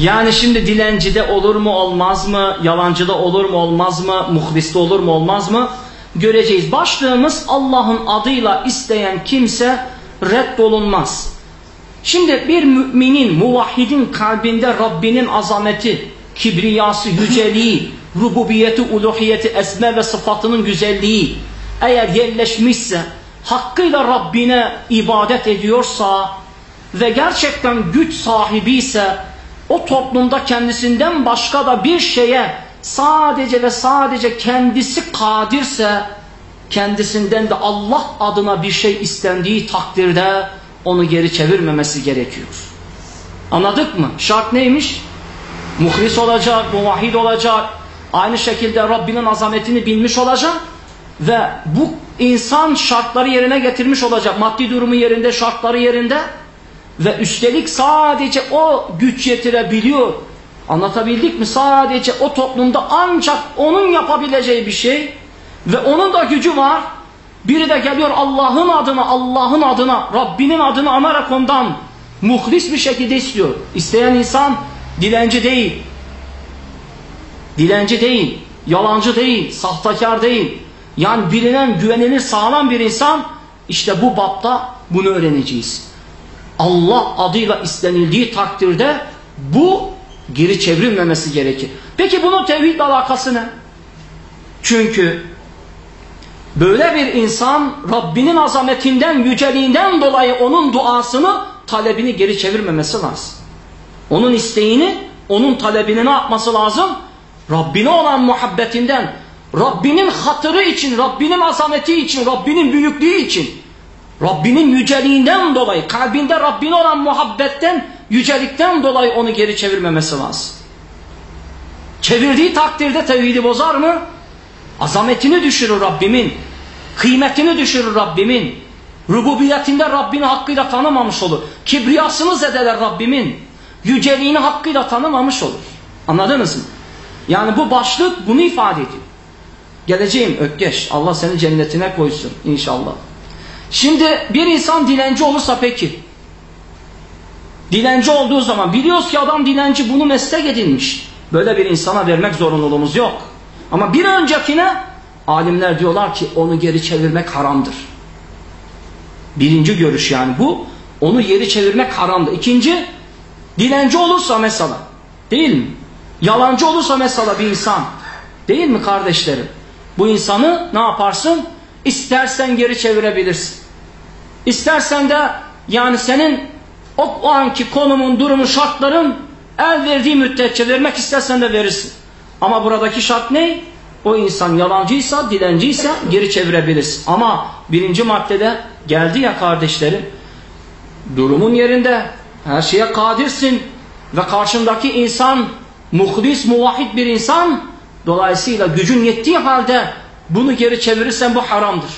Speaker 1: Yani şimdi dilencide olur mu olmaz mı? Yalancıda olur mu olmaz mı? Muhliste olur mu olmaz mı? Göreceğiz. Başlığımız Allah'ın adıyla isteyen kimse reddolunmaz. Şimdi bir müminin, muvahhidin kalbinde Rabbinin azameti, kibriyası, yüceliği, rububiyeti, uluhiyeti, esme ve sıfatının güzelliği eğer yerleşmişse, hakkıyla Rabbine ibadet ediyorsa ve gerçekten güç sahibi ise o toplumda kendisinden başka da bir şeye sadece ve sadece kendisi kadirse kendisinden de Allah adına bir şey istendiği takdirde onu geri çevirmemesi gerekiyor. Anladık mı? Şart neymiş? Muhlis olacak, muvahhid olacak, aynı şekilde Rabbinin azametini bilmiş olacak ve bu insan şartları yerine getirmiş olacak. Maddi durumu yerinde, şartları yerinde ve üstelik sadece o güç yetirebiliyor. Anlatabildik mi? Sadece o toplumda ancak onun yapabileceği bir şey ve onun da gücü var. Biri de geliyor Allah'ın adına, Allah'ın adına, Rabbinin adını anarak ondan muhlis bir şekilde istiyor. İsteyen insan dilenci değil. Dilenci değil, yalancı değil, sahtekar değil. Yani bilinen, güvenilir, sağlam bir insan işte bu bapta bunu öğreneceğiz. Allah adıyla istenildiği takdirde bu geri çevrilmemesi gerekir. Peki bunun tevhidle alakası ne? Çünkü böyle bir insan Rabbinin azametinden, yüceliğinden dolayı onun duasını, talebini geri çevirmemesi lazım. Onun isteğini, onun talebini ne yapması lazım? Rabbine olan muhabbetinden, Rabbinin hatırı için, Rabbinin azameti için, Rabbinin büyüklüğü için, Rabbinin yüceliğinden dolayı, kalbinde Rabbine olan muhabbetten, yücelikten dolayı onu geri çevirmemesi lazım. Çevirdiği takdirde tevhidi bozar mı? Azametini düşürür Rabbimin. Kıymetini düşürür Rabbimin. Rububiyetinde Rabbini hakkıyla tanımamış olur. Kibriyasını zedeler Rabbimin. Yüceliğini hakkıyla tanımamış olur. Anladınız mı? Yani bu başlık bunu ifade ediyor. Geleceğim Ökkeş. Allah seni cennetine koysun inşallah. Şimdi bir insan dilenci olursa peki. Dilenci olduğu zaman biliyoruz ki adam dilenci bunu meslek edinmiş. Böyle bir insana vermek zorunluluğumuz yok. Ama bir öncekine alimler diyorlar ki onu geri çevirmek haramdır. Birinci görüş yani bu. Onu geri çevirmek haramdır. İkinci, dilenci olursa mesela, değil mi? Yalancı olursa mesela bir insan, değil mi kardeşlerim? Bu insanı ne yaparsın? İstersen geri çevirebilirsin. İstersen de yani senin o, o anki konumun, durumun, şartların el verdiği müddetçe vermek istersen de verirsin. Ama buradaki şart ne? O insan yalancıysa, dilenciyse geri çevirebilirsin. Ama birinci maddede geldi ya kardeşlerim, durumun yerinde, her şeye kadirsin ve karşındaki insan muhlis, muvahhid bir insan, dolayısıyla gücün yettiği halde bunu geri çevirirsen bu haramdır.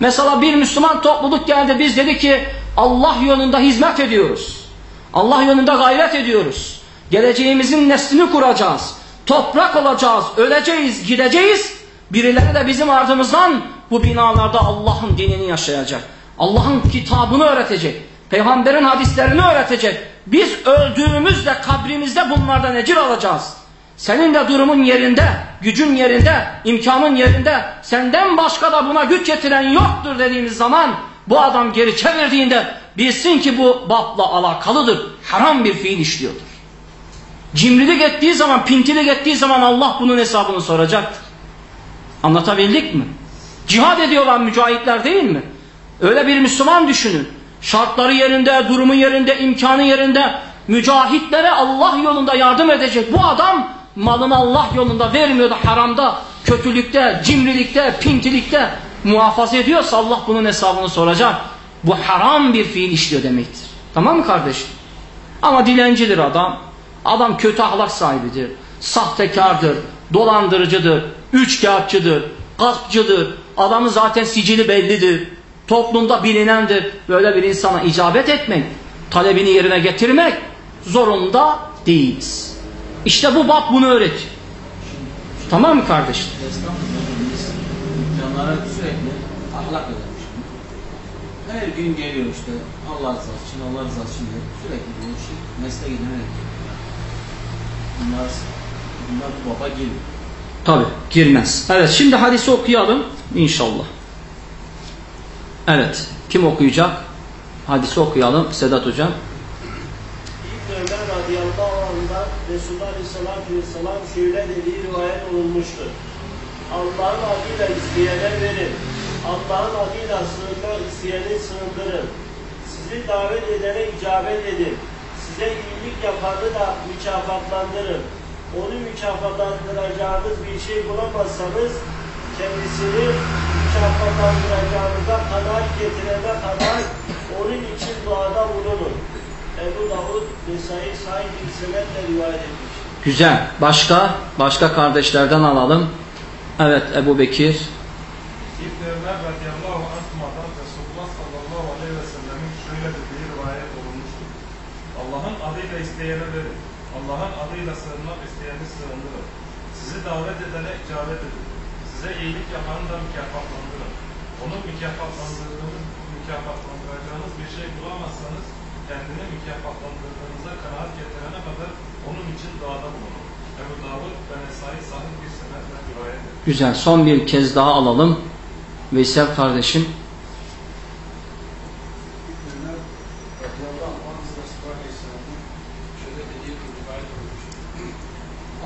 Speaker 1: Mesela bir Müslüman topluluk geldi biz dedi ki Allah yolunda hizmet ediyoruz. Allah yolunda gayret ediyoruz. Geleceğimizin neslini kuracağız. Toprak olacağız, öleceğiz, gideceğiz. Birileri de bizim ardımızdan bu binalarda Allah'ın dinini yaşayacak. Allah'ın kitabını öğretecek. Peygamberin hadislerini öğretecek. Biz öldüğümüzde kabrimizde bunlardan ecir alacağız. Senin de durumun yerinde, gücün yerinde, imkanın yerinde, senden başka da buna güç getiren yoktur dediğimiz zaman bu adam geri çevirdiğinde bilsin ki bu babla alakalıdır. Haram bir fiil işliyordur. Cimrilik ettiği zaman, pintilik ettiği zaman Allah bunun hesabını soracaktır. Anlatabildik mi? Cihad ediyorlar mücahitler değil mi? Öyle bir Müslüman düşünün. Şartları yerinde, durumu yerinde, imkanı yerinde mücahitlere Allah yolunda yardım edecek. Bu adam malını Allah yolunda vermiyor da haramda, kötülükte, cimrilikte, pintilikte muhafaza ediyorsa Allah bunun hesabını soracak. Bu haram bir fiil işliyor demektir. Tamam mı kardeşim? Ama dilencidir adam. Adam kötü ahlak sahibidir. Sahtekardır, dolandırıcıdır, üçkağıtçıdır, gaspçıdır. Adamın zaten sicili bellidir. Toplumda bilinendir. Böyle bir insana icabet etmek, talebini yerine getirmek zorunda değiliz. İşte bu bab bunu öğretiyor. Tamam mı kardeşim?
Speaker 5: Canlara sürekli ahlak ödemiş. Her gün geliyor işte Allah rızası için, Allah rızası için diye sürekli bu işi mesle gidemek. Bunlar, bunlar bu baba geliyor.
Speaker 1: Tabi girmez. Evet şimdi hadisi okuyalım inşallah. Evet kim okuyacak? Hadisi okuyalım Sedat Hocam.
Speaker 4: İlk Ömer radıyallahu Resulullah aleyhissalatü vesselam şöyle dediği rivayet olunmuştur. Allah'ın adıyla isteyene verin. Allah'ın adıyla sığınmak isteyeni sığındırın. Sizi davet edene icabet edin. Size iyilik yapanı da mükafatlandırın. Onu mükafatlandıracağınız bir şey bulamazsanız kendisini mükafatlandıracağınıza kadar getirene kadar onun için duada bulunun. Ebu Davud Nesai bir senetle rivayet etmiş.
Speaker 1: Güzel. Başka? Başka kardeşlerden alalım. Evet Ebu Bekir.
Speaker 13: İbn Ömer radıyallahu anh'dan Resulullah sallallahu aleyhi ve sellemin şöyle dediği rivayet olunmuştur. Allah'ın adıyla isteyene verin. Allah'ın adıyla sığınmak isteyeni sığındırın. Sizi davet edene icabet edin. Size iyilik yapanı da mükafatlandırın. Onu mükafatlandırdığınız, mükafatlandıracağınız bir şey bulamazsanız kendini mükafatlandırdığınıza kanaat getirene kadar onun için duada bulunun. Ebu Davud ve Nesai sahih bir senetle rivayet ediyor.
Speaker 1: Güzel. Son bir kez daha alalım. Veysel kardeşim.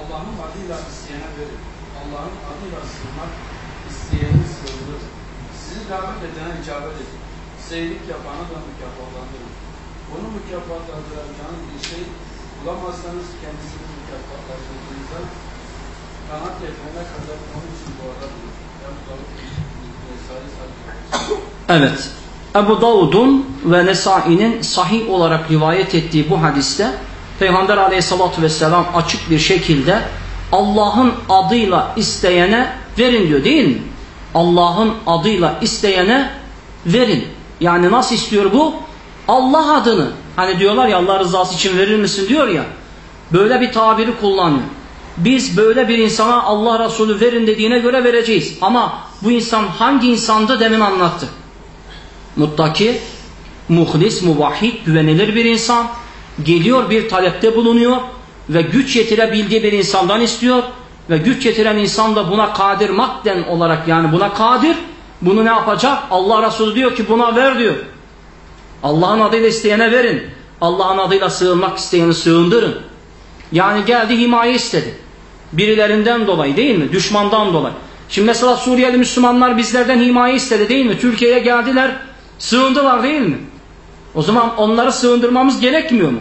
Speaker 9: Allah'ın adıyla isteyene verin. Allah'ın adıyla sığınmak isteyeni sığındır. Sizi davet edene icabet edin. Size iyilik yapana da mükafatlandırın. Onu mükafatlandıracağınız bir şey bulamazsanız kendisini mükafatlandırdığınızda kanat getirene kadar onun için bu arada.
Speaker 1: Evet. Ebu Davud'un ve Nesai'nin sahih olarak rivayet ettiği bu hadiste Peygamber aleyhissalatü vesselam açık bir şekilde Allah'ın adıyla isteyene verin diyor değil mi? Allah'ın adıyla isteyene verin. Yani nasıl istiyor bu? Allah adını. Hani diyorlar ya Allah rızası için verir misin diyor ya. Böyle bir tabiri kullanıyor. Biz böyle bir insana Allah Resulü verin dediğine göre vereceğiz. Ama bu insan hangi insandı demin anlattı. Muttaki, muhlis, muvahhid, güvenilir bir insan. Geliyor bir talepte bulunuyor ve güç yetirebildiği bir insandan istiyor. Ve güç yetiren insan da buna kadir makden olarak yani buna kadir bunu ne yapacak? Allah Resulü diyor ki buna ver diyor. Allah'ın adıyla isteyene verin. Allah'ın adıyla sığınmak isteyeni sığındırın. Yani geldi himaye istedi. Birilerinden dolayı değil mi? Düşmandan dolayı. Şimdi mesela Suriyeli Müslümanlar bizlerden himaye istedi değil mi? Türkiye'ye geldiler, sığındılar değil mi? O zaman onları sığındırmamız gerekmiyor mu?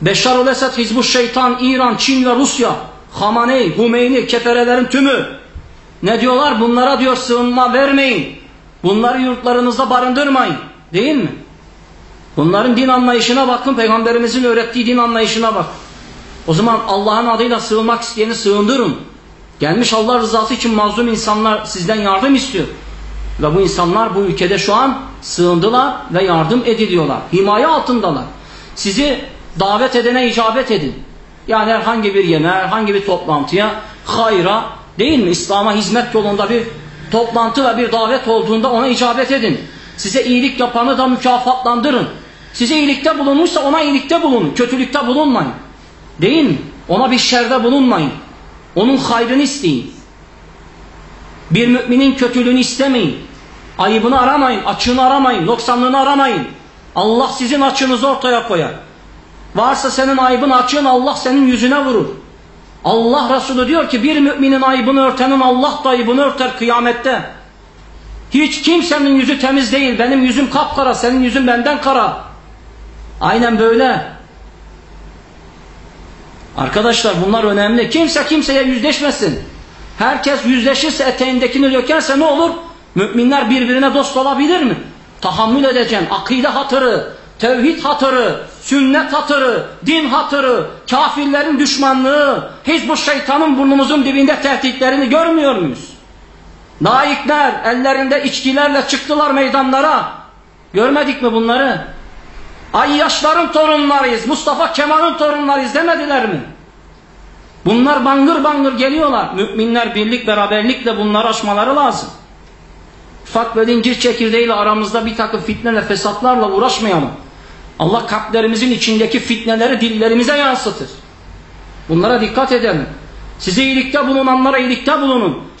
Speaker 1: Beşar el-Esed, Hizbut Şeytan, İran, Çin ve Rusya, Hamaney, Humeyni, keferelerin tümü ne diyorlar? Bunlara diyor sığınma vermeyin. Bunları yurtlarınızda barındırmayın. Değil mi? Bunların din anlayışına bakın, Peygamberimizin öğrettiği din anlayışına bak. O zaman Allah'ın adıyla sığınmak isteyeni sığındırın. Gelmiş Allah rızası için mazlum insanlar sizden yardım istiyor. Ve bu insanlar bu ülkede şu an sığındılar ve yardım ediliyorlar. Himaye altındalar. Sizi davet edene icabet edin. Yani herhangi bir yemeğe, herhangi bir toplantıya, hayra değil mi? İslam'a hizmet yolunda bir toplantı ve bir davet olduğunda ona icabet edin. Size iyilik yapanı da mükafatlandırın. Size iyilikte bulunmuşsa ona iyilikte bulunun. Kötülükte bulunmayın. Değil mi? Ona bir şerde bulunmayın. Onun hayrını isteyin. Bir müminin kötülüğünü istemeyin. Ayıbını aramayın, açığını aramayın, noksanlığını aramayın. Allah sizin açığınızı ortaya koyar. Varsa senin ayıbın açığın Allah senin yüzüne vurur. Allah Resulü diyor ki bir müminin ayıbını örtenin Allah da ayıbını örter kıyamette. Hiç kimsenin yüzü temiz değil. Benim yüzüm kapkara, senin yüzün benden kara. Aynen böyle. Arkadaşlar bunlar önemli. Kimse kimseye yüzleşmesin. Herkes yüzleşirse eteğindekini dökerse ne olur? Müminler birbirine dost olabilir mi? Tahammül edeceksin. Akide hatırı, tevhid hatırı, sünnet hatırı, din hatırı, kafirlerin düşmanlığı, hizbu şeytanın burnumuzun dibinde tehditlerini görmüyor muyuz? Naikler ellerinde içkilerle çıktılar meydanlara. Görmedik mi bunları? Ayyaşların torunlarıyız, Mustafa Kemal'in torunlarıyız demediler mi? Bunlar bangır bangır geliyorlar. Müminler birlik beraberlikle bunları aşmaları lazım. Ufak ve incir çekirdeğiyle aramızda bir takım fitne ve fesatlarla uğraşmayalım. Allah kalplerimizin içindeki fitneleri dillerimize yansıtır. Bunlara dikkat edelim. Size iyilikte bulunanlara iyilikte bulunun.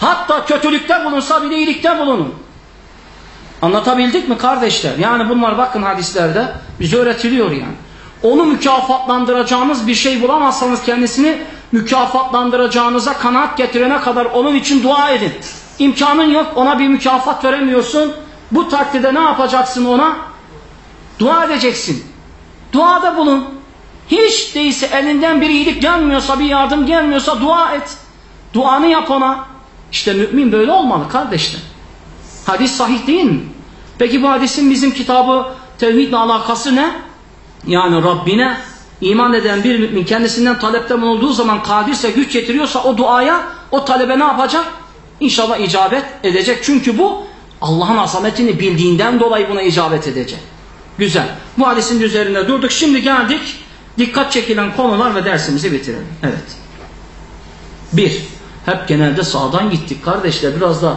Speaker 1: Hatta kötülükte bulunsa bir de iyilikte bulunun. Anlatabildik mi kardeşler? Yani bunlar bakın hadislerde bize öğretiliyor yani. Onu mükafatlandıracağınız bir şey bulamazsanız kendisini mükafatlandıracağınıza kanaat getirene kadar onun için dua edin. İmkanın yok ona bir mükafat veremiyorsun. Bu takdirde ne yapacaksın ona? Dua edeceksin. Duada bulun. Hiç değilse elinden bir iyilik gelmiyorsa, bir yardım gelmiyorsa dua et. Duanı yap ona. İşte mümin böyle olmalı kardeşler. Hadis sahih değil mi? Peki bu hadisin bizim kitabı tevhidle alakası ne? Yani Rabbine iman eden bir mümin kendisinden talepte bulunduğu zaman kadirse, güç getiriyorsa o duaya, o talebe ne yapacak? İnşallah icabet edecek. Çünkü bu Allah'ın azametini bildiğinden dolayı buna icabet edecek. Güzel. Bu hadisin üzerinde durduk. Şimdi geldik dikkat çekilen konular ve dersimizi bitirelim. Evet. Bir. Hep genelde sağdan gittik kardeşler. Biraz da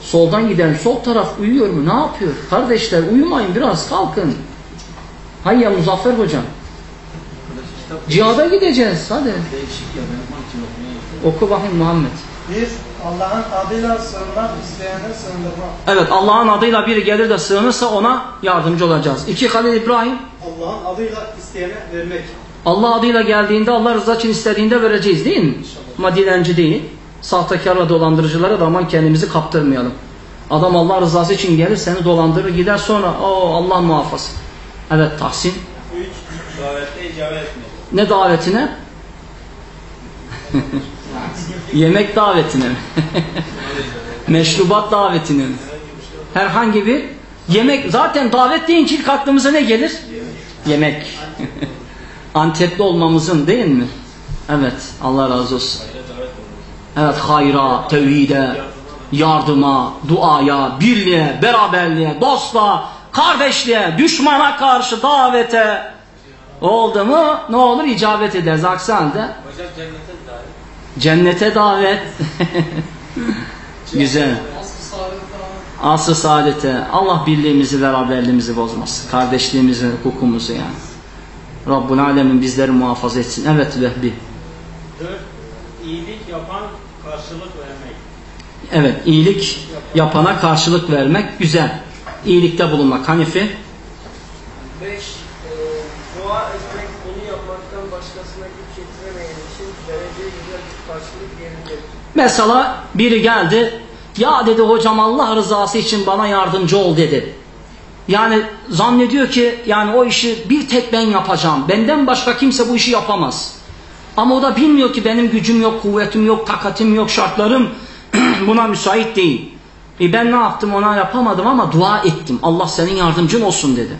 Speaker 1: soldan gidelim. Sol taraf uyuyor mu? Ne yapıyor? Kardeşler uyumayın biraz kalkın. Hayya Muzaffer hocam. Cihada gideceğiz. Hadi. Oku bakayım Muhammed.
Speaker 4: Bir, Allah'ın adıyla sığınmak isteyene sığındırmak.
Speaker 1: Evet Allah'ın adıyla biri gelir de sığınırsa ona yardımcı olacağız. İki Halil İbrahim.
Speaker 4: Allah'ın adıyla isteyene vermek.
Speaker 1: Allah adıyla geldiğinde Allah rızası için istediğinde vereceğiz değil mi? Ama dilenci değil. Sahtekar ve dolandırıcılara da aman kendimizi kaptırmayalım. Adam Allah rızası için gelir seni dolandırır gider sonra o Allah muhafaza. Evet Tahsin.
Speaker 5: Üç, davette icabet etmek.
Speaker 1: Ne davetine? Yemek davetine mi? Meşrubat davetine mi? Herhangi bir yemek. Zaten davet deyince ilk aklımıza ne gelir? Yemek. Antepli olmamızın değil mi? Evet. Allah razı olsun. Evet hayra, tevhide, yardıma, duaya, birliğe, beraberliğe, dostluğa, kardeşliğe, düşmana karşı davete oldu mu ne olur icabet ederiz. Aksi halde
Speaker 5: Hocam cennete davet.
Speaker 1: cennete davet. Güzel. Asr-ı saadete. Allah birliğimizi, beraberliğimizi bozmasın. Kardeşliğimizi, hukukumuzu yani. Rabbul Alemin bizleri muhafaza etsin. Evet Vehbi.
Speaker 5: Dört, iyilik yapan karşılık vermek.
Speaker 1: Evet, iyilik yapana karşılık vermek güzel. İyilikte bulunmak. Hanifi?
Speaker 4: Beş, e, dua etmek, onu yapmaktan başkasına güç yetiremeyen için vereceği güzel bir karşılık yerindedir.
Speaker 1: Mesela biri geldi, ya dedi hocam Allah rızası için bana yardımcı ol dedi. Yani zannediyor ki yani o işi bir tek ben yapacağım. Benden başka kimse bu işi yapamaz. Ama o da bilmiyor ki benim gücüm yok, kuvvetim yok, takatim yok, şartlarım buna müsait değil. E ben ne yaptım ona yapamadım ama dua ettim. Allah senin yardımcın olsun dedi.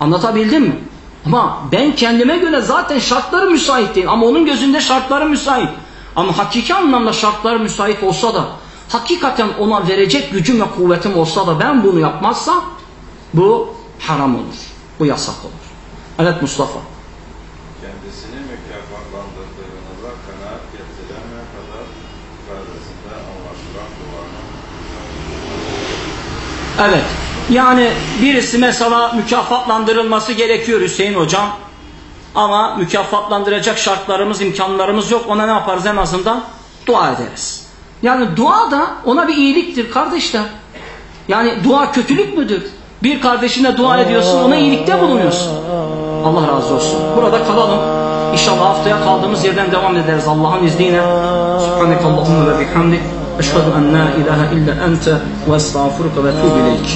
Speaker 1: Anlatabildim mi? Ama ben kendime göre zaten şartları müsait değil. Ama onun gözünde şartları müsait. Ama hakiki anlamda şartları müsait olsa da hakikaten ona verecek gücüm ve kuvvetim olsa da ben bunu yapmazsam bu haram olur. Bu yasak olur. Evet Mustafa.
Speaker 7: kendisini mükafatlandırdığınıza kanaat getirene kadar ifadesinde anlaşılan duanın
Speaker 1: Evet. Yani birisi mesela mükafatlandırılması gerekiyor Hüseyin hocam. Ama mükafatlandıracak şartlarımız, imkanlarımız yok. Ona ne yaparız en azından? Dua ederiz. Yani dua da ona bir iyiliktir kardeşler. Yani dua kötülük müdür? Bir kardeşine dua ediyorsun, ona iyilikte bulunuyorsun. Allah razı olsun. Burada kalalım. İnşallah haftaya kaldığımız yerden devam ederiz Allah'ın izniyle. Subhanekallahumma ve bihamdik. Eşhedü en la ilahe illa ente ve estağfuruka ve tuğbileyk.